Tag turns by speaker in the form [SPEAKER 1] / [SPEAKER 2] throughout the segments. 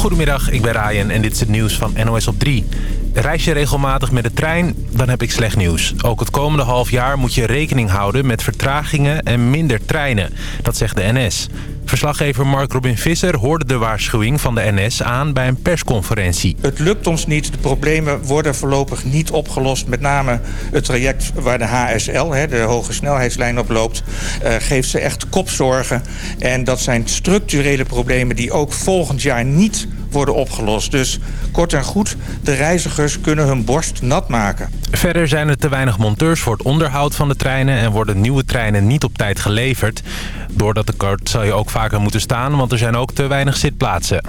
[SPEAKER 1] Goedemiddag, ik ben Ryan en dit is het nieuws van NOS op 3. Reis je regelmatig met de trein, dan heb ik slecht nieuws. Ook het komende half jaar moet je rekening houden met vertragingen en minder treinen. Dat zegt de NS. Verslaggever Mark Robin Visser hoorde de waarschuwing van de NS aan bij een persconferentie.
[SPEAKER 2] Het lukt ons niet. De problemen worden voorlopig niet opgelost. Met name het traject waar de HSL, de hoge snelheidslijn, op loopt... Uh, geeft ze echt kopzorgen. En dat zijn structurele problemen die ook volgend jaar niet worden opgelost. Dus kort en goed, de reizigers kunnen hun borst nat maken.
[SPEAKER 1] Verder zijn er te weinig monteurs voor het onderhoud van de treinen... en worden nieuwe treinen niet op tijd geleverd. Door dat tekort zal je ook vaker moeten staan, want er zijn ook te weinig zitplaatsen.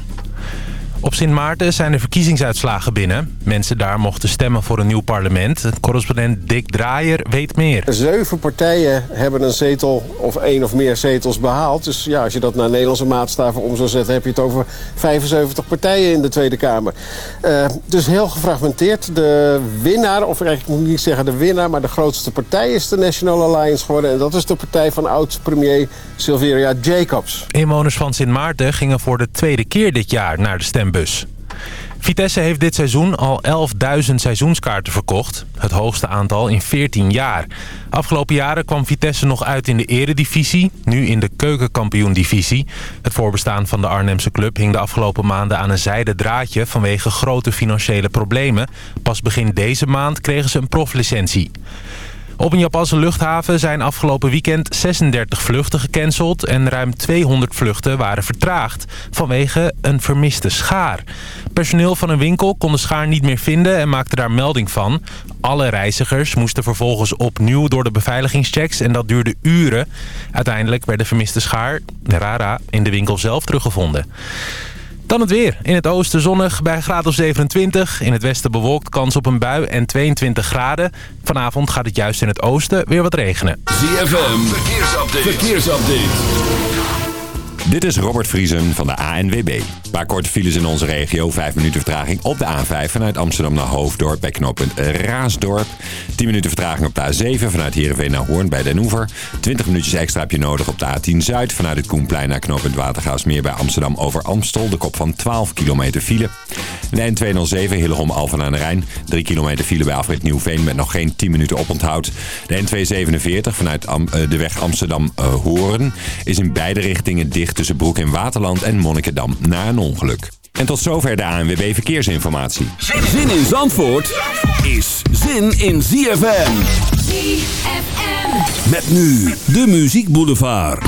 [SPEAKER 1] Op Sint Maarten zijn de verkiezingsuitslagen binnen. Mensen daar mochten stemmen voor een nieuw parlement. Correspondent Dick Draaier weet meer.
[SPEAKER 3] Zeven partijen hebben een zetel of één of meer zetels behaald. Dus ja, als je dat naar Nederlandse maatstaven om zou zetten... heb je het over 75 partijen in de Tweede Kamer. Uh, dus heel gefragmenteerd. De winnaar, of eigenlijk moet ik niet zeggen de winnaar... maar de grootste partij is de National Alliance geworden. En dat is de partij van oud-premier Silveria Jacobs.
[SPEAKER 1] Inwoners van Sint Maarten gingen voor de tweede keer dit jaar naar de stem Vitesse heeft dit seizoen al 11.000 seizoenskaarten verkocht. Het hoogste aantal in 14 jaar. Afgelopen jaren kwam Vitesse nog uit in de eredivisie. Nu in de keukenkampioen-divisie. Het voorbestaan van de Arnhemse club hing de afgelopen maanden aan een zijden draadje... vanwege grote financiële problemen. Pas begin deze maand kregen ze een proflicentie. Op een Japanse luchthaven zijn afgelopen weekend 36 vluchten gecanceld... en ruim 200 vluchten waren vertraagd vanwege een vermiste schaar. Personeel van een winkel kon de schaar niet meer vinden en maakte daar melding van. Alle reizigers moesten vervolgens opnieuw door de beveiligingschecks en dat duurde uren. Uiteindelijk werd de vermiste schaar, rara, in de winkel zelf teruggevonden. Dan het weer. In het oosten zonnig bij een graad of 27. In het westen bewolkt kans op een bui en 22 graden. Vanavond gaat het juist in het oosten weer wat regenen.
[SPEAKER 4] ZFM, verkeersupdate. verkeersupdate.
[SPEAKER 5] Dit is Robert Vriesen van de ANWB. Een paar korte files in onze regio. Vijf minuten vertraging op de A5 vanuit Amsterdam naar Hoofddorp bij knooppunt Raasdorp. 10 minuten vertraging op de A7 vanuit Heerenveen naar Hoorn bij Den Oever. 20 minuutjes extra heb je nodig op de A10 Zuid vanuit het Koenplein naar knooppunt Watergaasmeer bij Amsterdam over Amstel. De kop van 12 kilometer file. De N207 Hillegom Alphen aan de Rijn. 3 kilometer file bij Afrit Nieuwveen met nog geen 10 minuten oponthoud. De N247 vanuit eh, de weg Amsterdam-Hoorn is in beide richtingen dicht tussen Broek in Waterland en Monnikendam na een ongeluk. En tot zover de ANWB Verkeersinformatie.
[SPEAKER 4] Zin in Zandvoort is zin in ZFM.
[SPEAKER 6] ZFM.
[SPEAKER 4] Met nu de Muziek Boulevard.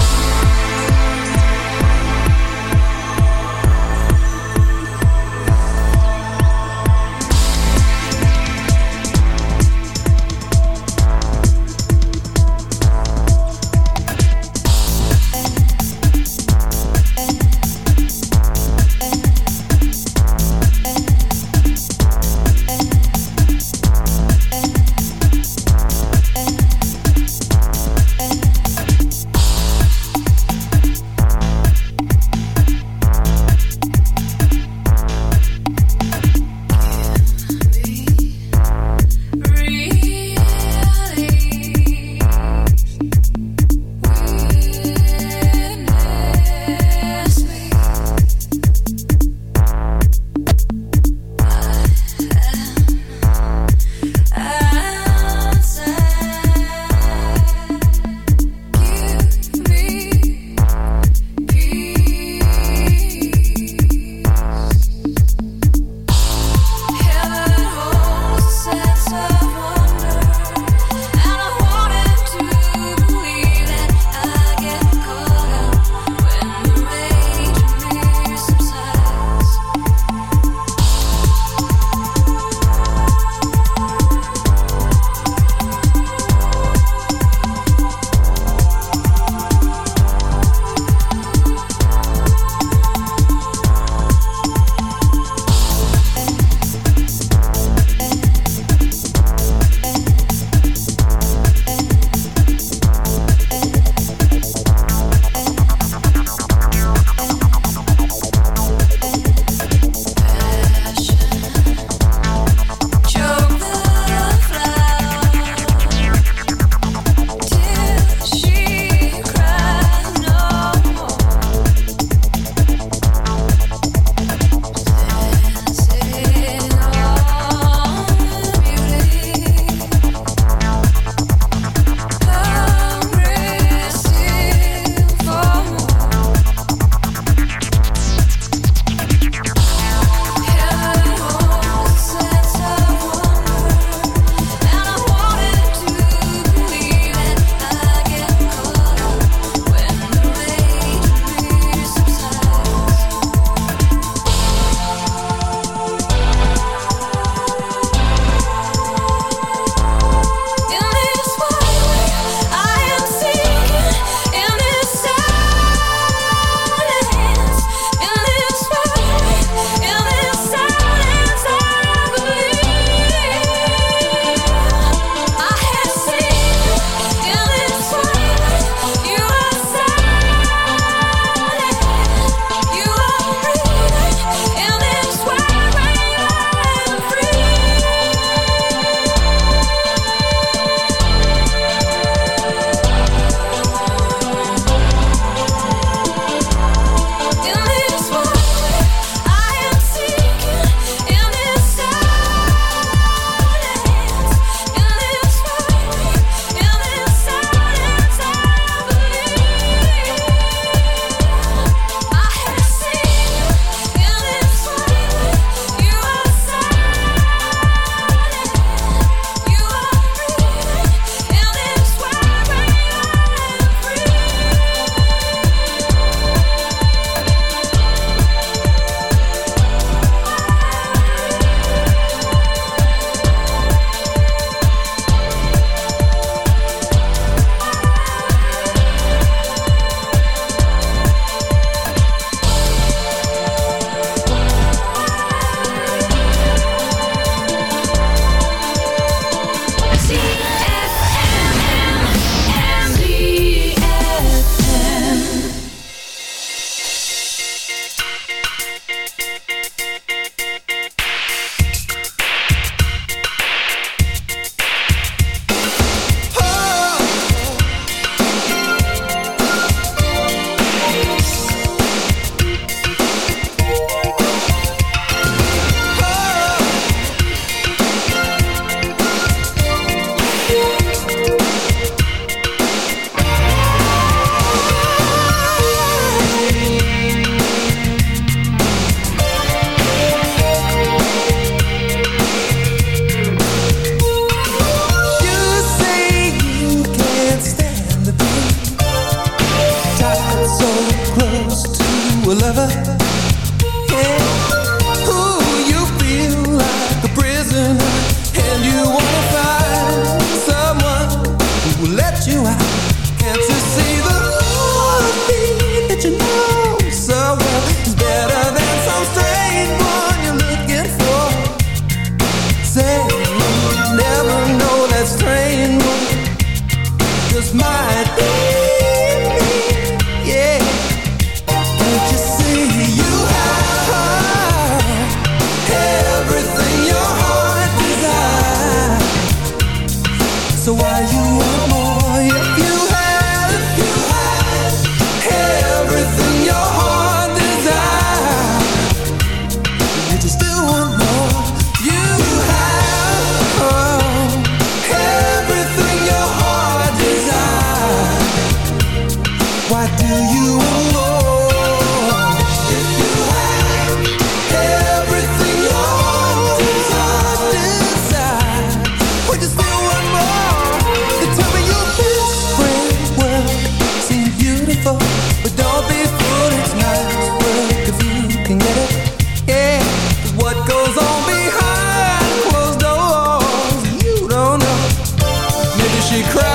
[SPEAKER 7] All over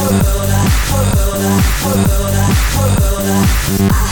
[SPEAKER 8] the world, world, world, world.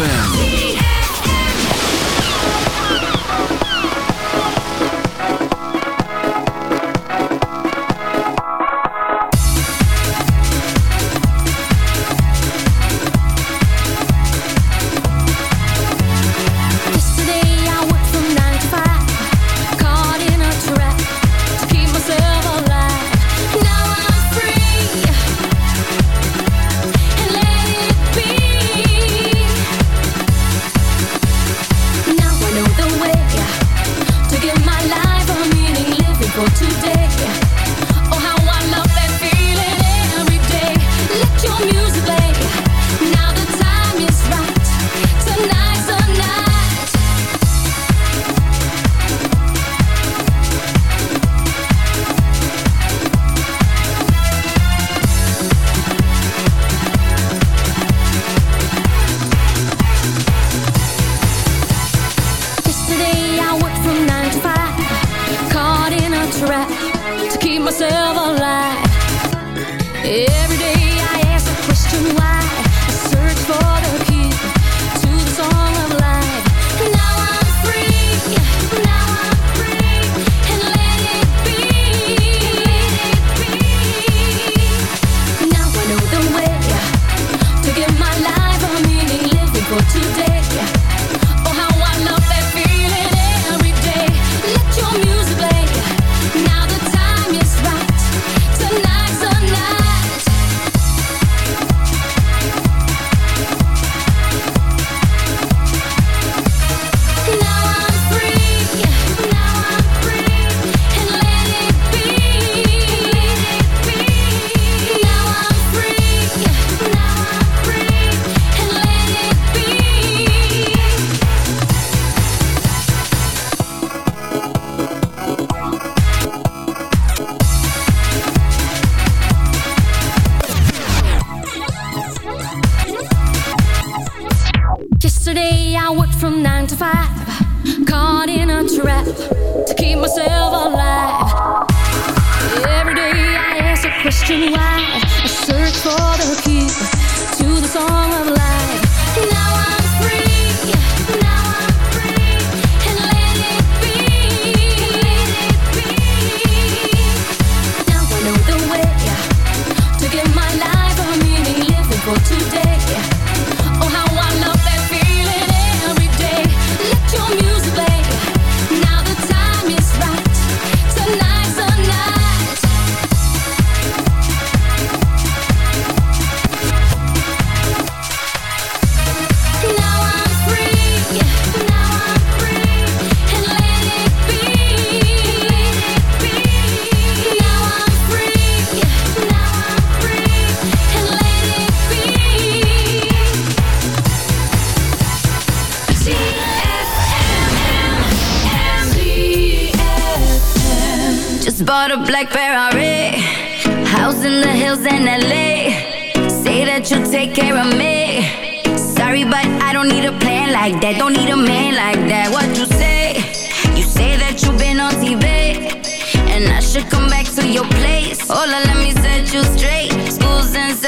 [SPEAKER 4] ZFM.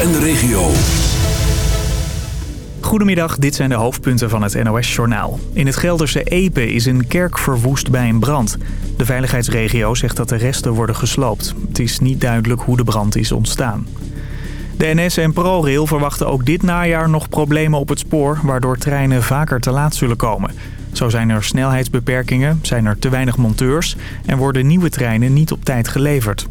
[SPEAKER 4] En de regio.
[SPEAKER 9] Goedemiddag, dit zijn de hoofdpunten van het NOS-journaal. In het Gelderse Epe is een kerk verwoest bij een brand. De veiligheidsregio zegt dat de resten worden gesloopt. Het is niet duidelijk hoe de brand is ontstaan. De NS en ProRail verwachten ook dit najaar nog problemen op het spoor... waardoor treinen vaker te laat zullen komen. Zo zijn er snelheidsbeperkingen, zijn er te weinig monteurs... en worden nieuwe treinen niet op tijd geleverd.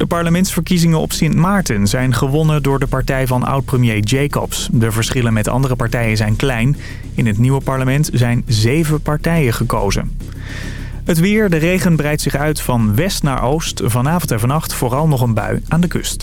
[SPEAKER 9] De parlementsverkiezingen op Sint Maarten zijn gewonnen door de partij van oud-premier Jacobs. De verschillen met andere partijen zijn klein. In het nieuwe parlement zijn zeven partijen gekozen. Het weer, de regen breidt zich uit van west naar oost. Vanavond en vannacht vooral nog een bui aan de kust.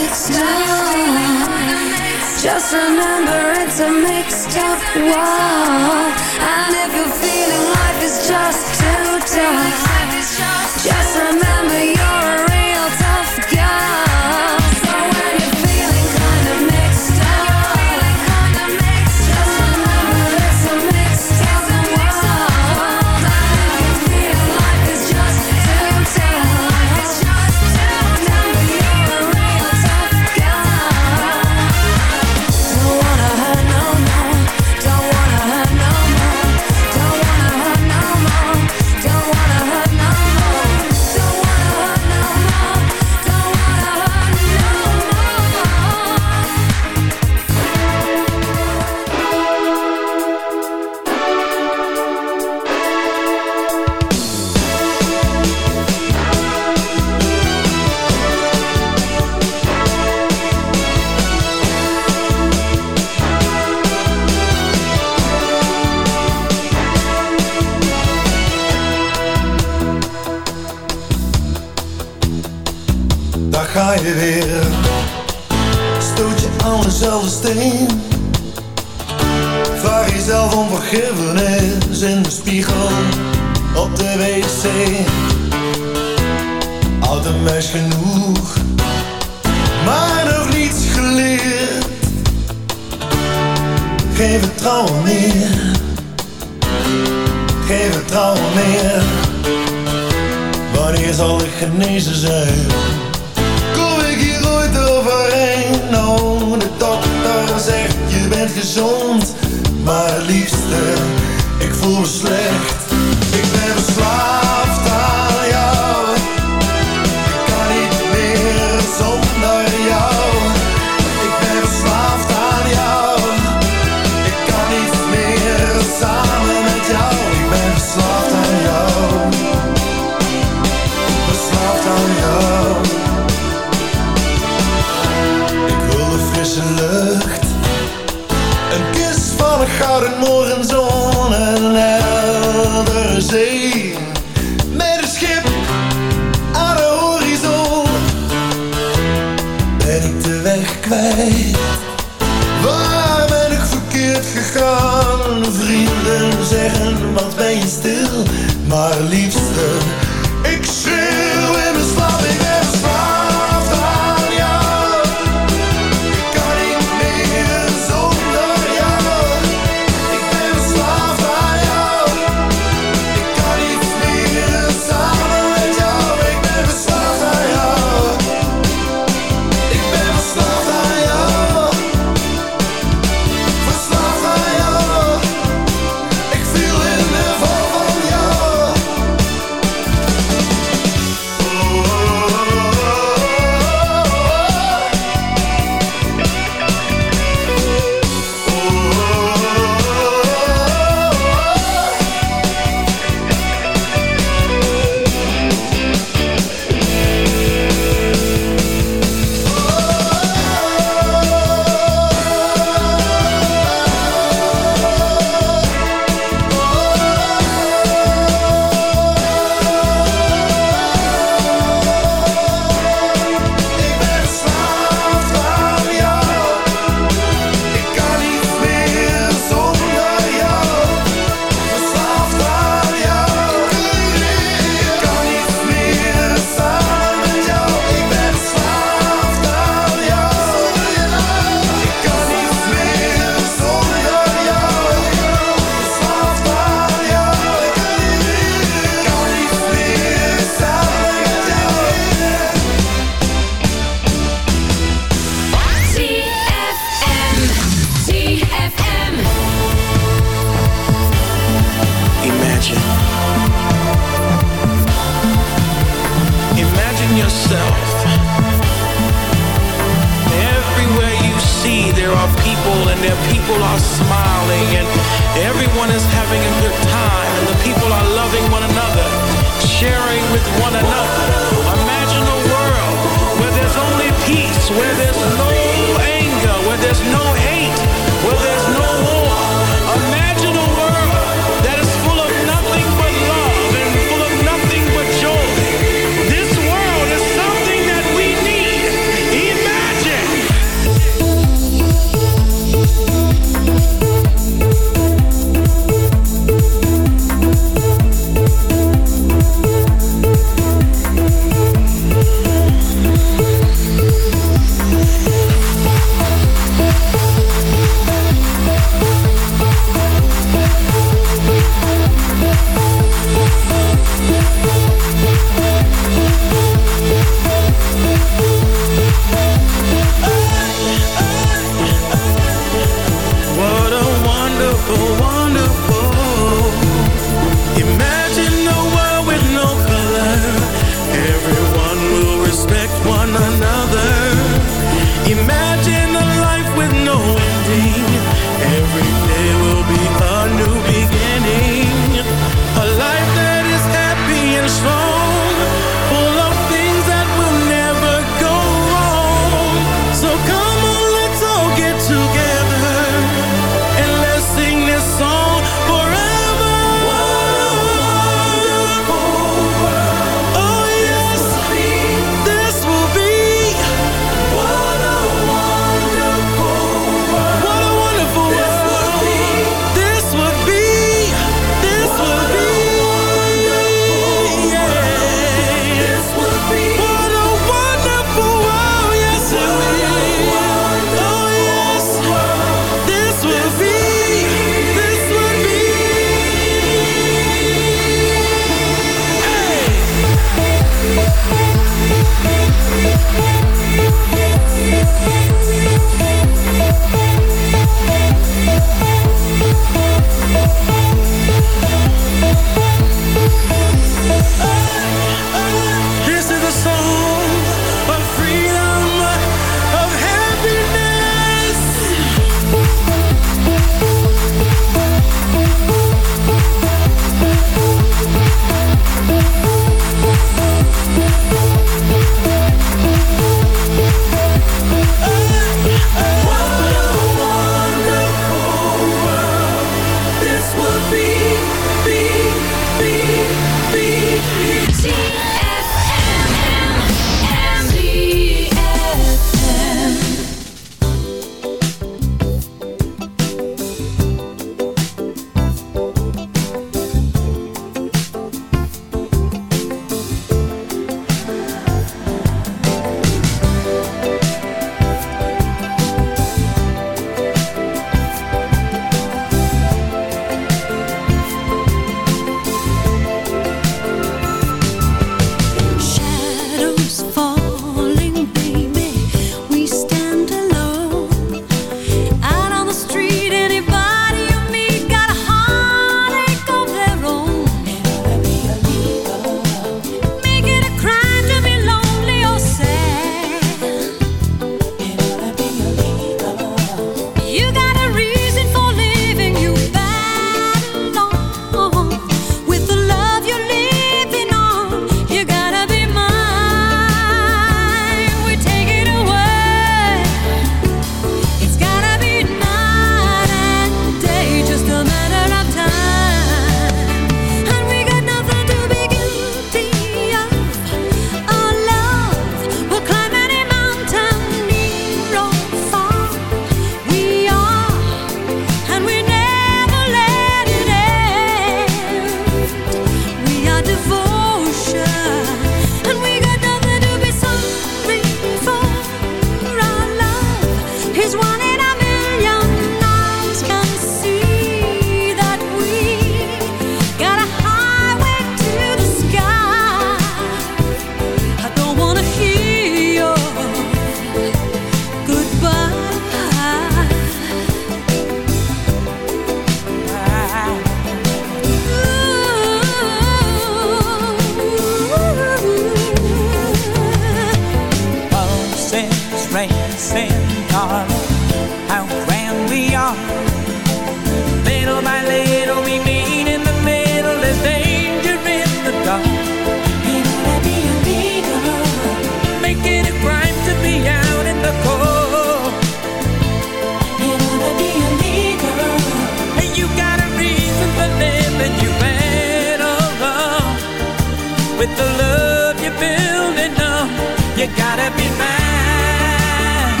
[SPEAKER 10] with the love you're building up. You gotta be mine.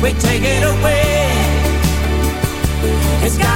[SPEAKER 10] We take it away. It's got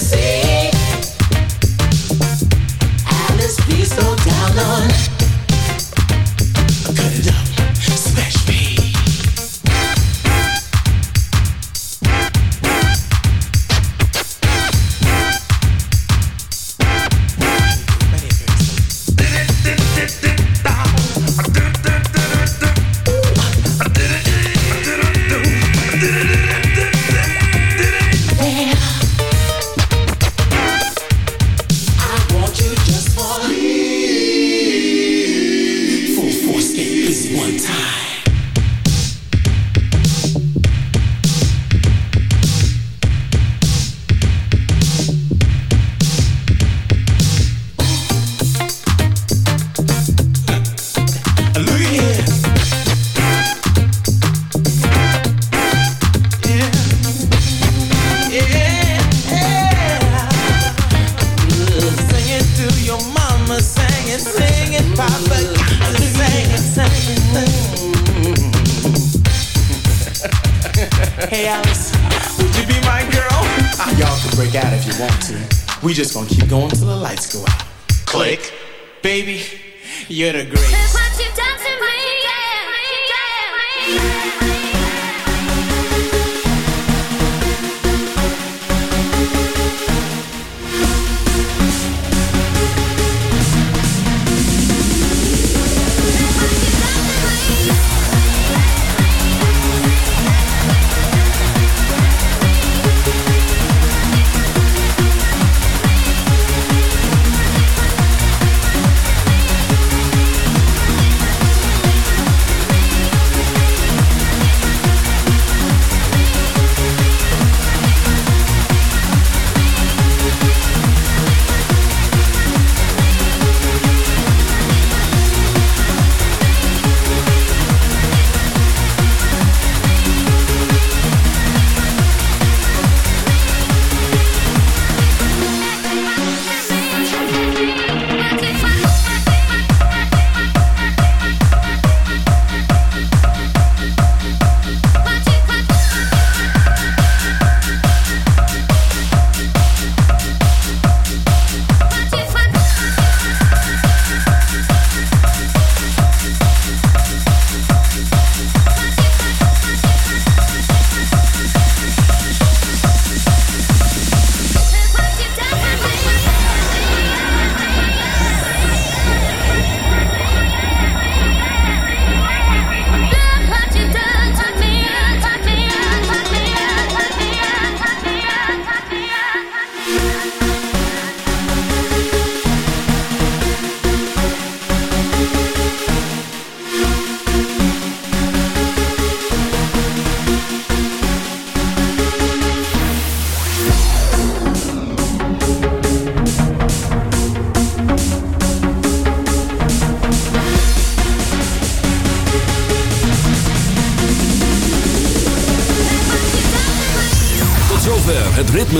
[SPEAKER 8] see.